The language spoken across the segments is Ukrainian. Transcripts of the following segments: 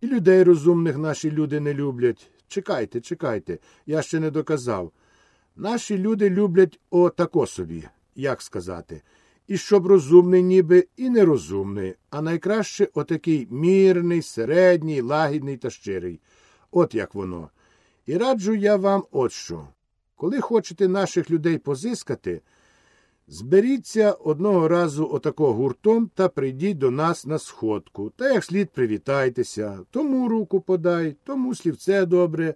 І людей розумних наші люди не люблять. Чекайте, чекайте, я ще не доказав. Наші люди люблять отако собі, як сказати, і щоб розумний, ніби і нерозумний, а найкраще отакий мірний, середній, лагідний та щирий. От як воно. І раджу я вам от що. Коли хочете наших людей позискати, зберіться одного разу отако гуртом та прийдіть до нас на сходку, та як слід привітайтеся, тому руку подай, тому слівце добре,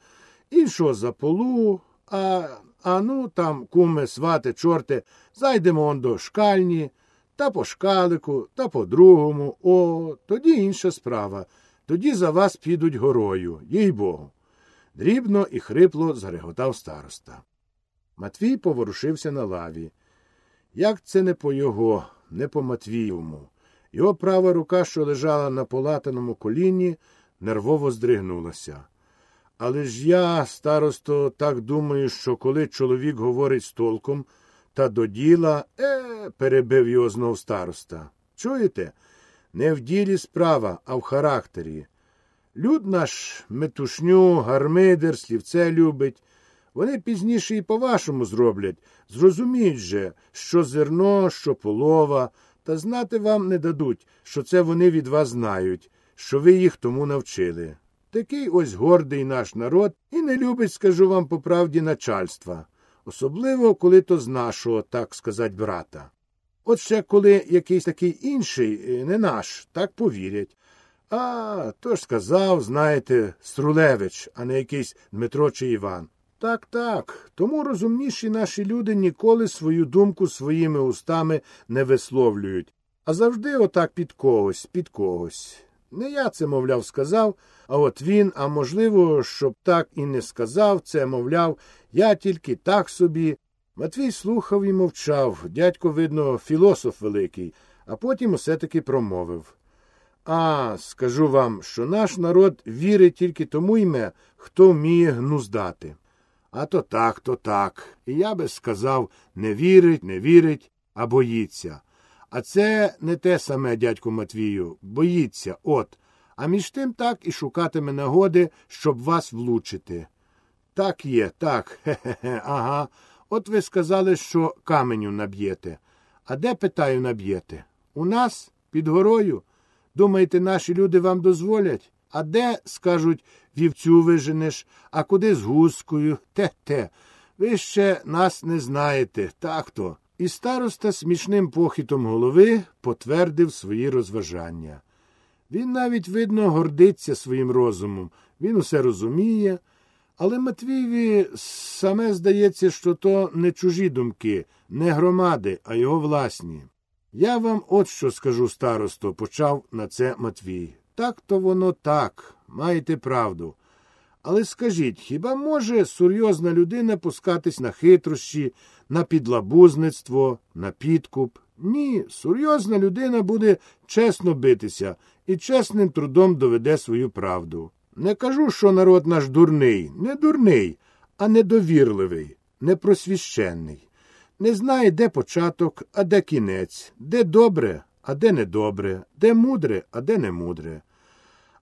іншого за полу, а, а ну там, куме, свати, чорте, зайдемо он до шкальні, та по шкалику, та по другому. О, тоді інша справа. Тоді за вас підуть горою, їй богу. Дрібно і хрипло зареготав староста. Матвій поворушився на лаві. Як це не по його, не по Матвієвому. Його права рука, що лежала на полатаному коліні, нервово здригнулася. Але ж я, старосто, так думаю, що коли чоловік говорить з толком та до діла, е, перебив його знов староста. Чуєте? Не в ділі справа, а в характері. Люд наш метушню, гармидер, слівце любить. Вони пізніше і по-вашому зроблять. Зрозуміють же, що зерно, що полова, та знати вам не дадуть, що це вони від вас знають, що ви їх тому навчили. Такий ось гордий наш народ і не любить, скажу вам по правді, начальства, особливо, коли то з нашого, так сказать, брата. От ще коли якийсь такий інший, не наш, так повірять. А, то ж сказав, знаєте, Струлевич, а не якийсь Дмитро чи Іван. Так, так. Тому розумніші наші люди ніколи свою думку своїми устами не висловлюють, а завжди отак під когось, під когось. Не я це, мовляв, сказав, а от він, а можливо, щоб так і не сказав, це, мовляв, я тільки так собі. Матвій слухав і мовчав. Дядько, видно, філософ великий, а потім усе таки промовив. А, скажу вам, що наш народ вірить тільки тому йме, хто вміє гнуздати. А то так, то так. І я би сказав не вірить, не вірить, а боїться. А це не те саме, дядьку Матвію, боїться, от. А між тим так і шукатиме нагоди, щоб вас влучити. Так є, так, хе-хе, ага. От ви сказали, що каменю наб'єте. А де, питаю, наб'єте? У нас під горою. Думаєте, наші люди вам дозволять? А де, скажуть, вівцю виженеш, а куди з гускою? Те-те. Ви ще нас не знаєте, так то. І староста смішним похитом голови потвердив свої розважання. Він навіть, видно, гордиться своїм розумом, він усе розуміє, але Матвієві саме здається, що то не чужі думки, не громади, а його власні. Я вам от що скажу, старосто, почав на це Матвій. Так то воно так, маєте правду. Але скажіть, хіба може серйозна людина пускатись на хитрощі, на підлабузництво, на підкуп? Ні, серйозна людина буде чесно битися і чесним трудом доведе свою правду. Не кажу, що народ наш дурний, не дурний, а недовірливий, непросвіщенний. Не знає, де початок, а де кінець, де добре, а де недобре, де мудре, а де не мудре.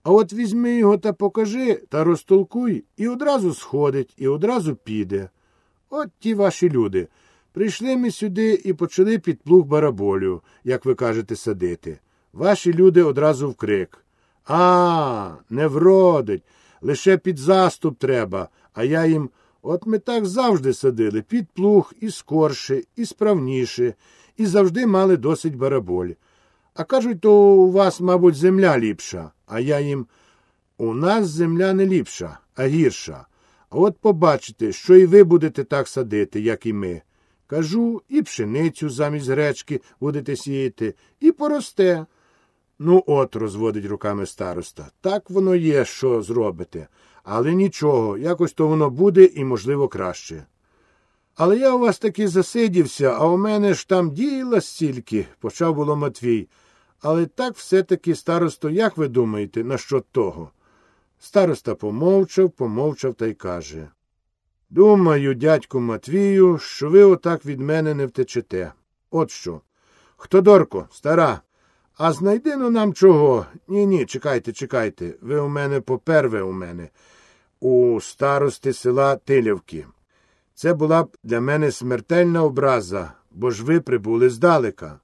А от візьми його та покажи та розтолкуй, і одразу сходить, і одразу піде. От ті ваші люди. Прийшли ми сюди і почали під плуг бараболю, як ви кажете, садити. Ваші люди одразу вкрик. А, не вродить, лише під заступ треба, а я їм. От ми так завжди садили під плуг і скорше, і справніше, і завжди мали досить бараболь. А кажуть, то у вас, мабуть, земля ліпша, а я їм у нас земля не ліпша, а гірша. А от побачите, що і ви будете так садити, як і ми. Кажу, і пшеницю замість гречки будете сіяти, і поросте. Ну, от, розводить руками староста. Так воно є, що зробите. Але нічого, якось то воно буде і, можливо, краще. Але я у вас таки засидівся, а у мене ж там діяла стільки, почав було Матвій. Але так все-таки, старосто, як ви думаєте, на що того? Староста помовчав, помовчав та й каже. Думаю, дядьку Матвію, що ви отак від мене не втечете. От що. Хто дорко, стара, А знайди ну нам чого? Ні, ні, чекайте, чекайте. Ви у мене поперве у мене, у старости села Тилівки. Це була б для мене смертельна образа, бо ж ви прибули здалека.